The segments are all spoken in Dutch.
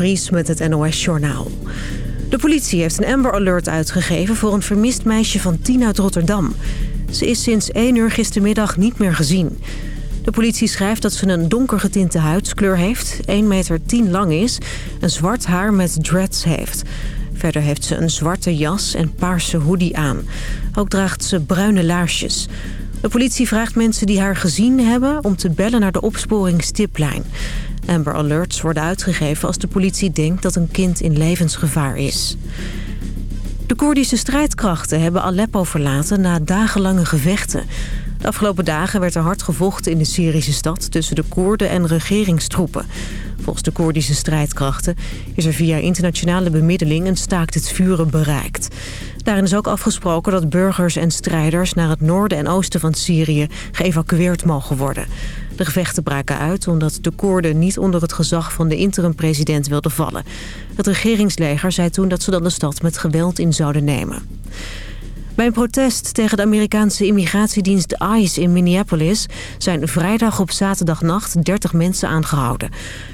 Vries met het NOS Journaal. De politie heeft een Amber Alert uitgegeven voor een vermist meisje van 10 uit Rotterdam. Ze is sinds 1 uur gistermiddag niet meer gezien. De politie schrijft dat ze een donker getinte huidskleur heeft, 1 meter 10 lang is... en zwart haar met dreads heeft. Verder heeft ze een zwarte jas en paarse hoodie aan. Ook draagt ze bruine laarsjes. De politie vraagt mensen die haar gezien hebben om te bellen naar de opsporingstiplijn. Amber Alerts worden uitgegeven als de politie denkt dat een kind in levensgevaar is. De Koerdische strijdkrachten hebben Aleppo verlaten na dagenlange gevechten. De afgelopen dagen werd er hard gevochten in de Syrische stad... tussen de Koerden en regeringstroepen. Volgens de Koerdische strijdkrachten is er via internationale bemiddeling... een staakt het vuren bereikt. Daarin is ook afgesproken dat burgers en strijders... naar het noorden en oosten van Syrië geëvacueerd mogen worden. De gevechten braken uit omdat de Koerden niet onder het gezag van de interim-president wilden vallen. Het regeringsleger zei toen dat ze dan de stad met geweld in zouden nemen. Bij een protest tegen de Amerikaanse immigratiedienst ICE in Minneapolis... zijn vrijdag op zaterdagnacht 30 mensen aangehouden.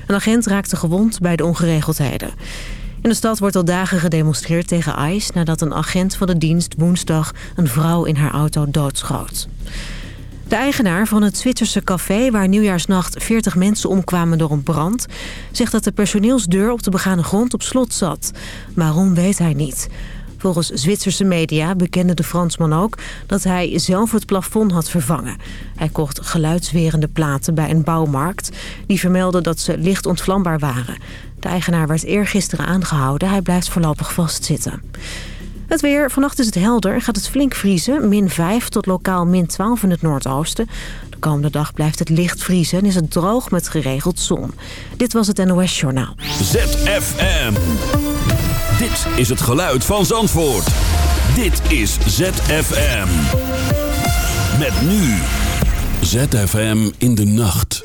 Een agent raakte gewond bij de ongeregeldheden. In de stad wordt al dagen gedemonstreerd tegen ICE... nadat een agent van de dienst woensdag een vrouw in haar auto doodschoot. De eigenaar van het Zwitserse café waar nieuwjaarsnacht 40 mensen omkwamen door een brand... zegt dat de personeelsdeur op de begane grond op slot zat. Waarom weet hij niet. Volgens Zwitserse media bekende de Fransman ook dat hij zelf het plafond had vervangen. Hij kocht geluidswerende platen bij een bouwmarkt. Die vermelden dat ze licht ontvlambaar waren. De eigenaar werd eergisteren aangehouden. Hij blijft voorlopig vastzitten. Het weer. Vannacht is het helder. Gaat het flink vriezen. Min 5 tot lokaal min 12 in het noordoosten. De komende dag blijft het licht vriezen en is het droog met geregeld zon. Dit was het NOS Journaal. ZFM. Dit is het geluid van Zandvoort. Dit is ZFM. Met nu. ZFM in de nacht.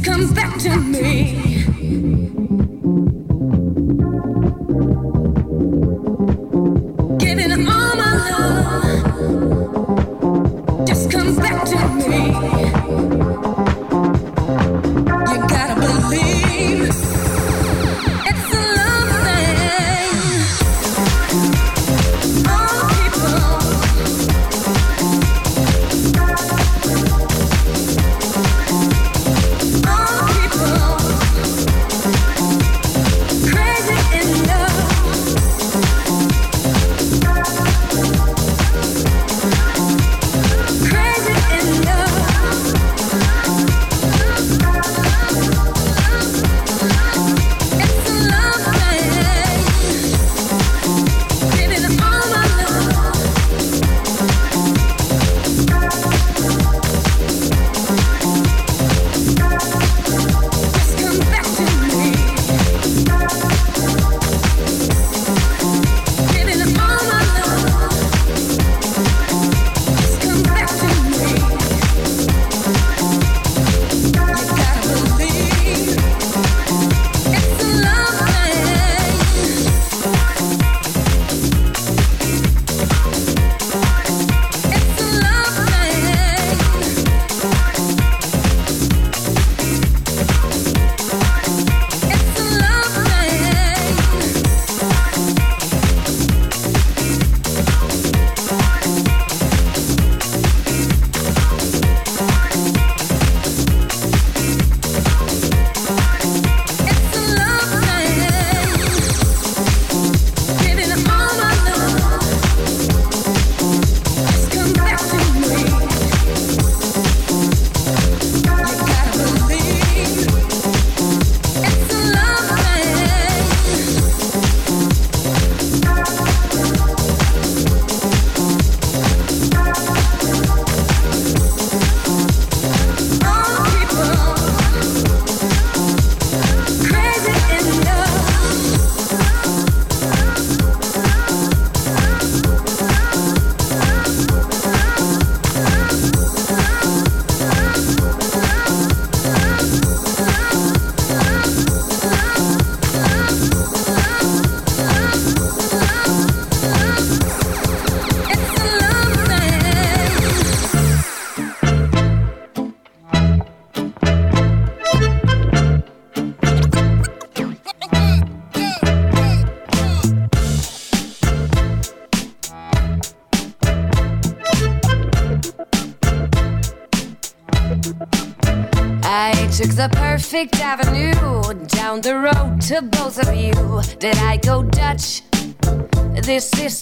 Just back to me.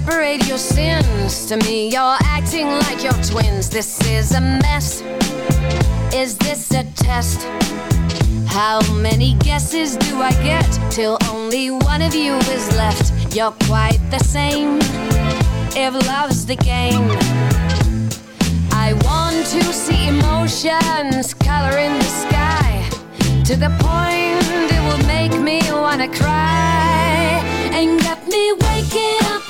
separate your sins. To me, you're acting like your twins. This is a mess. Is this a test? How many guesses do I get till only one of you is left? You're quite the same. If love's the game, Want to see emotions color in the sky. To the point it will make me wanna cry. And get me waking up,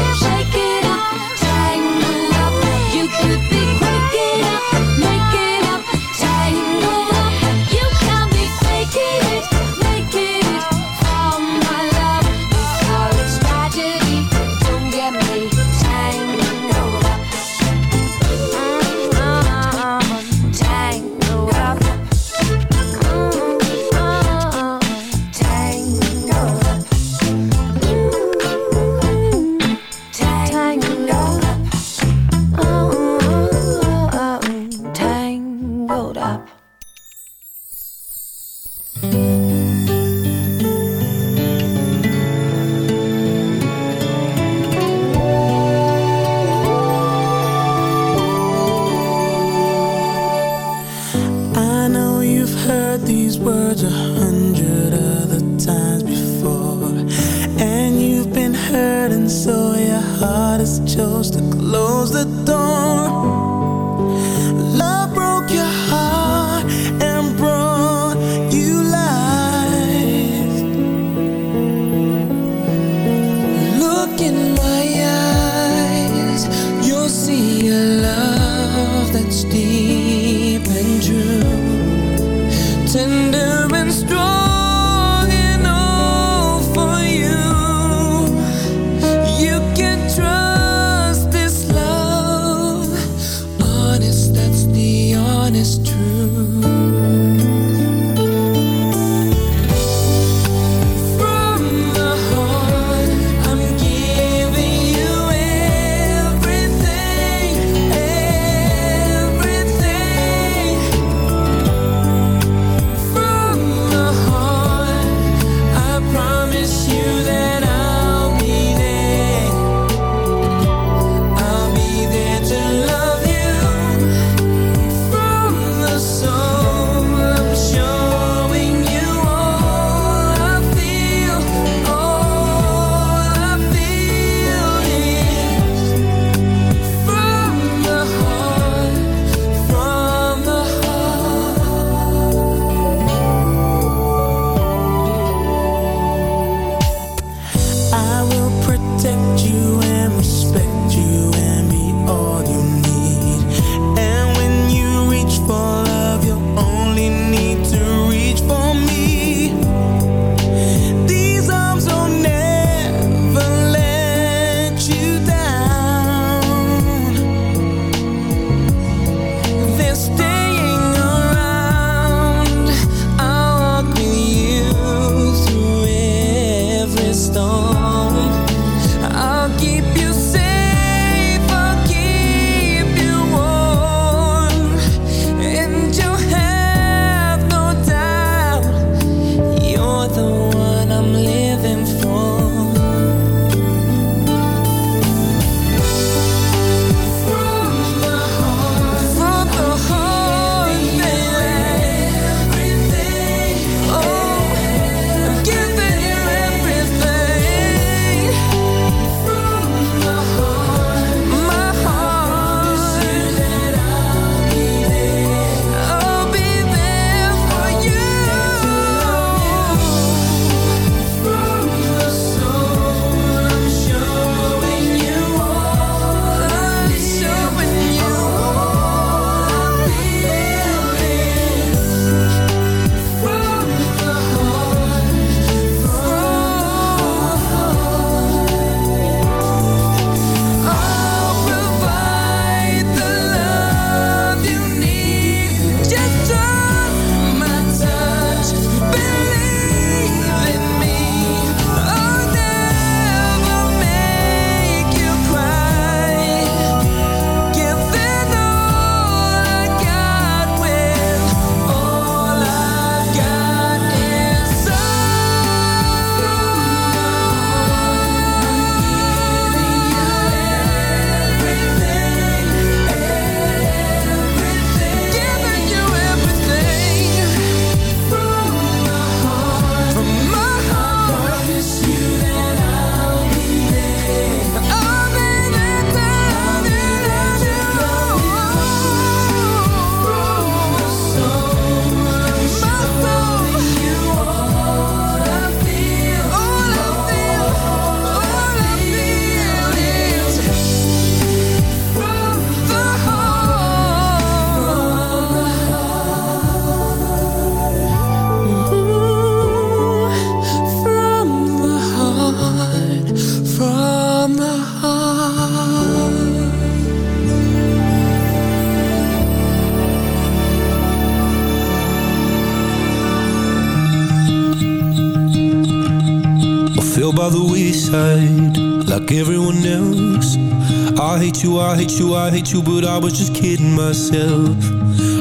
you, but I was just kidding myself.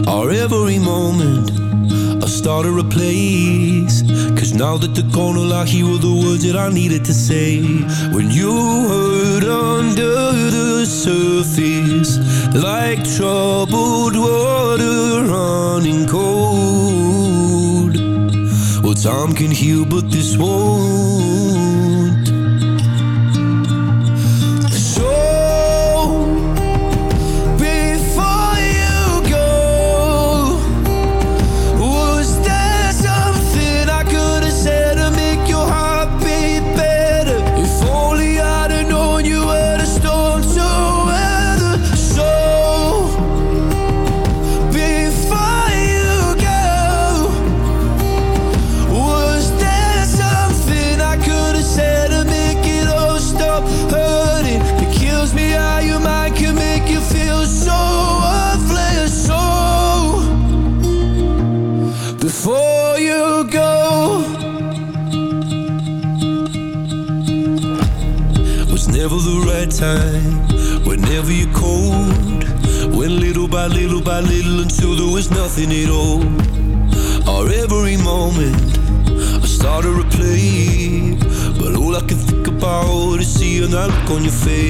Our every moment, I started a place. Cause now that the corner lock, here were the words that I needed to say. When you on your face.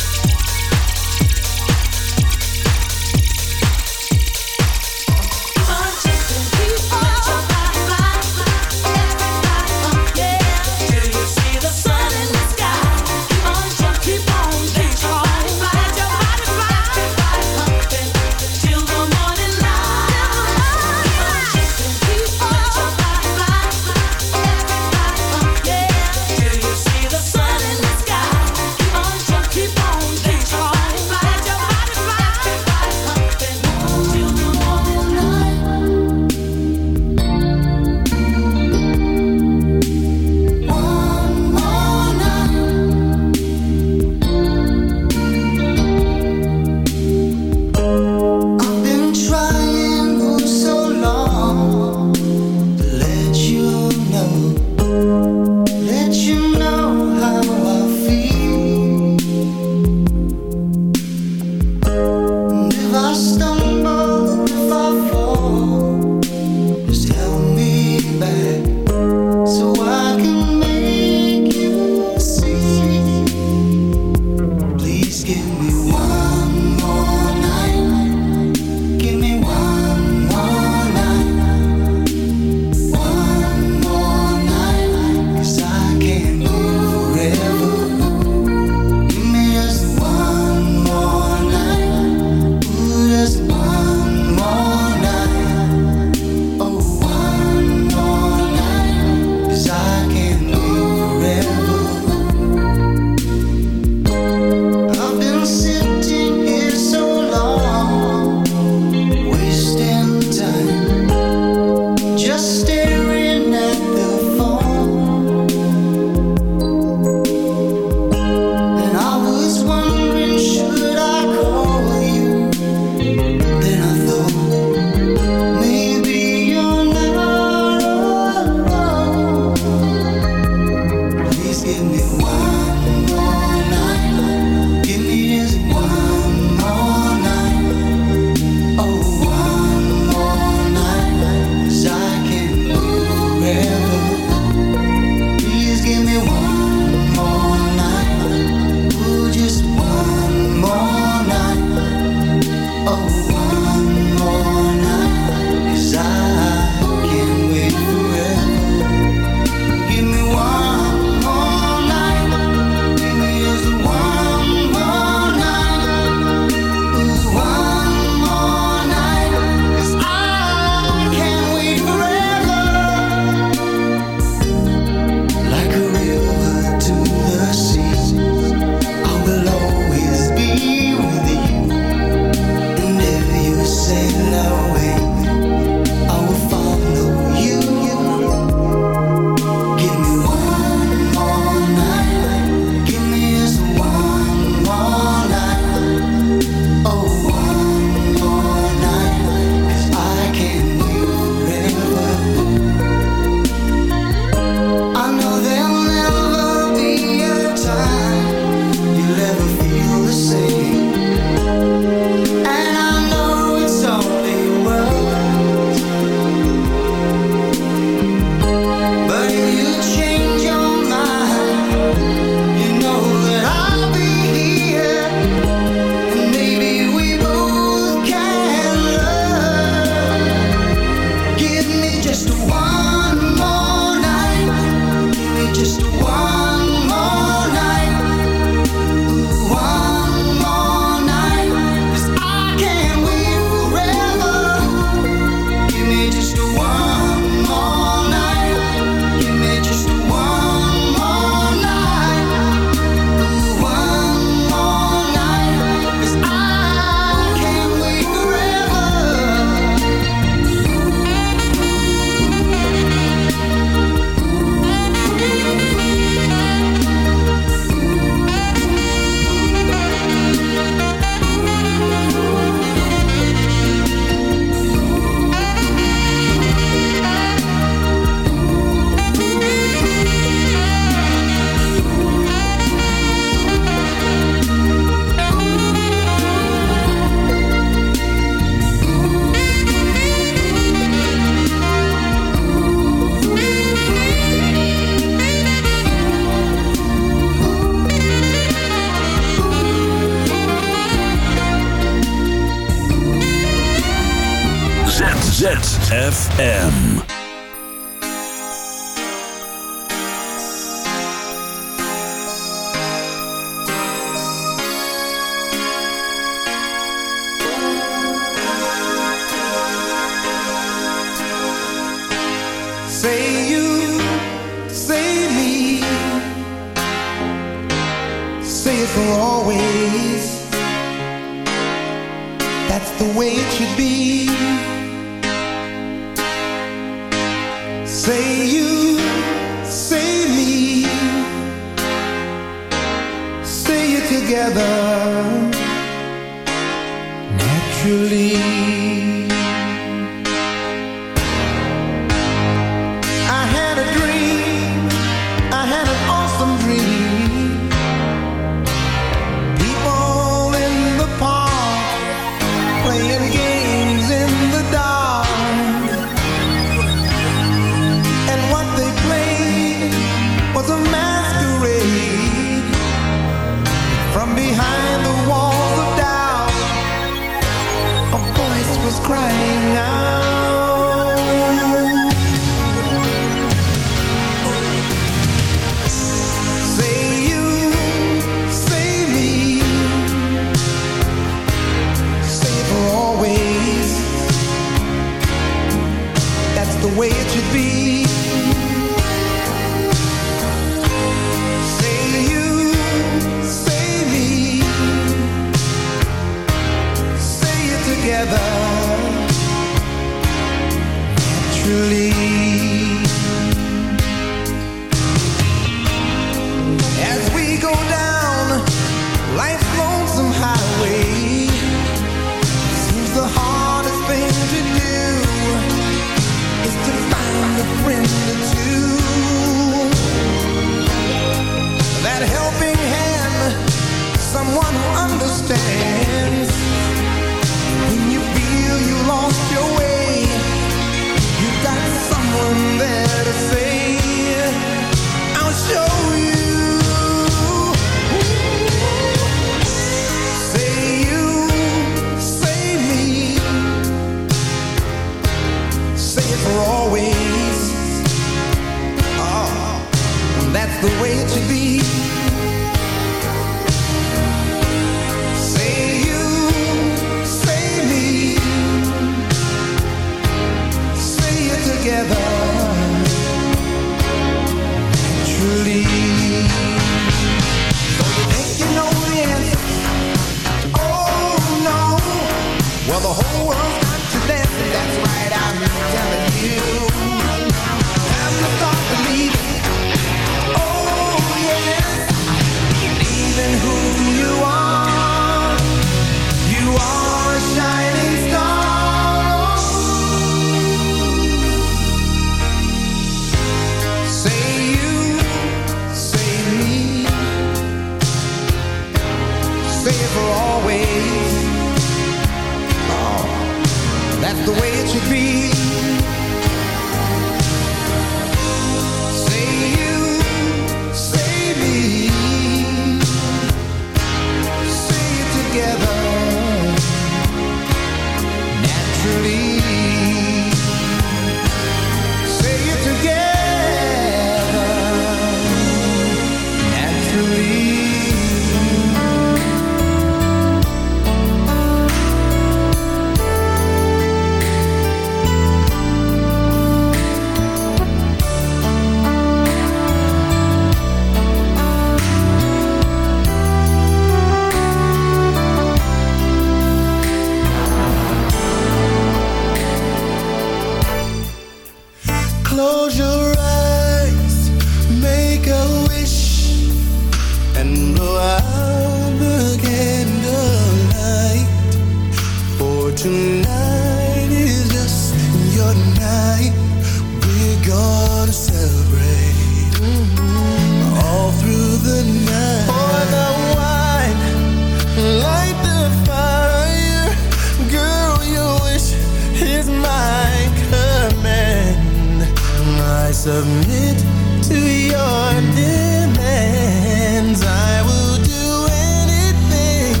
submit to your demands. I will do anything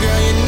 Girl, you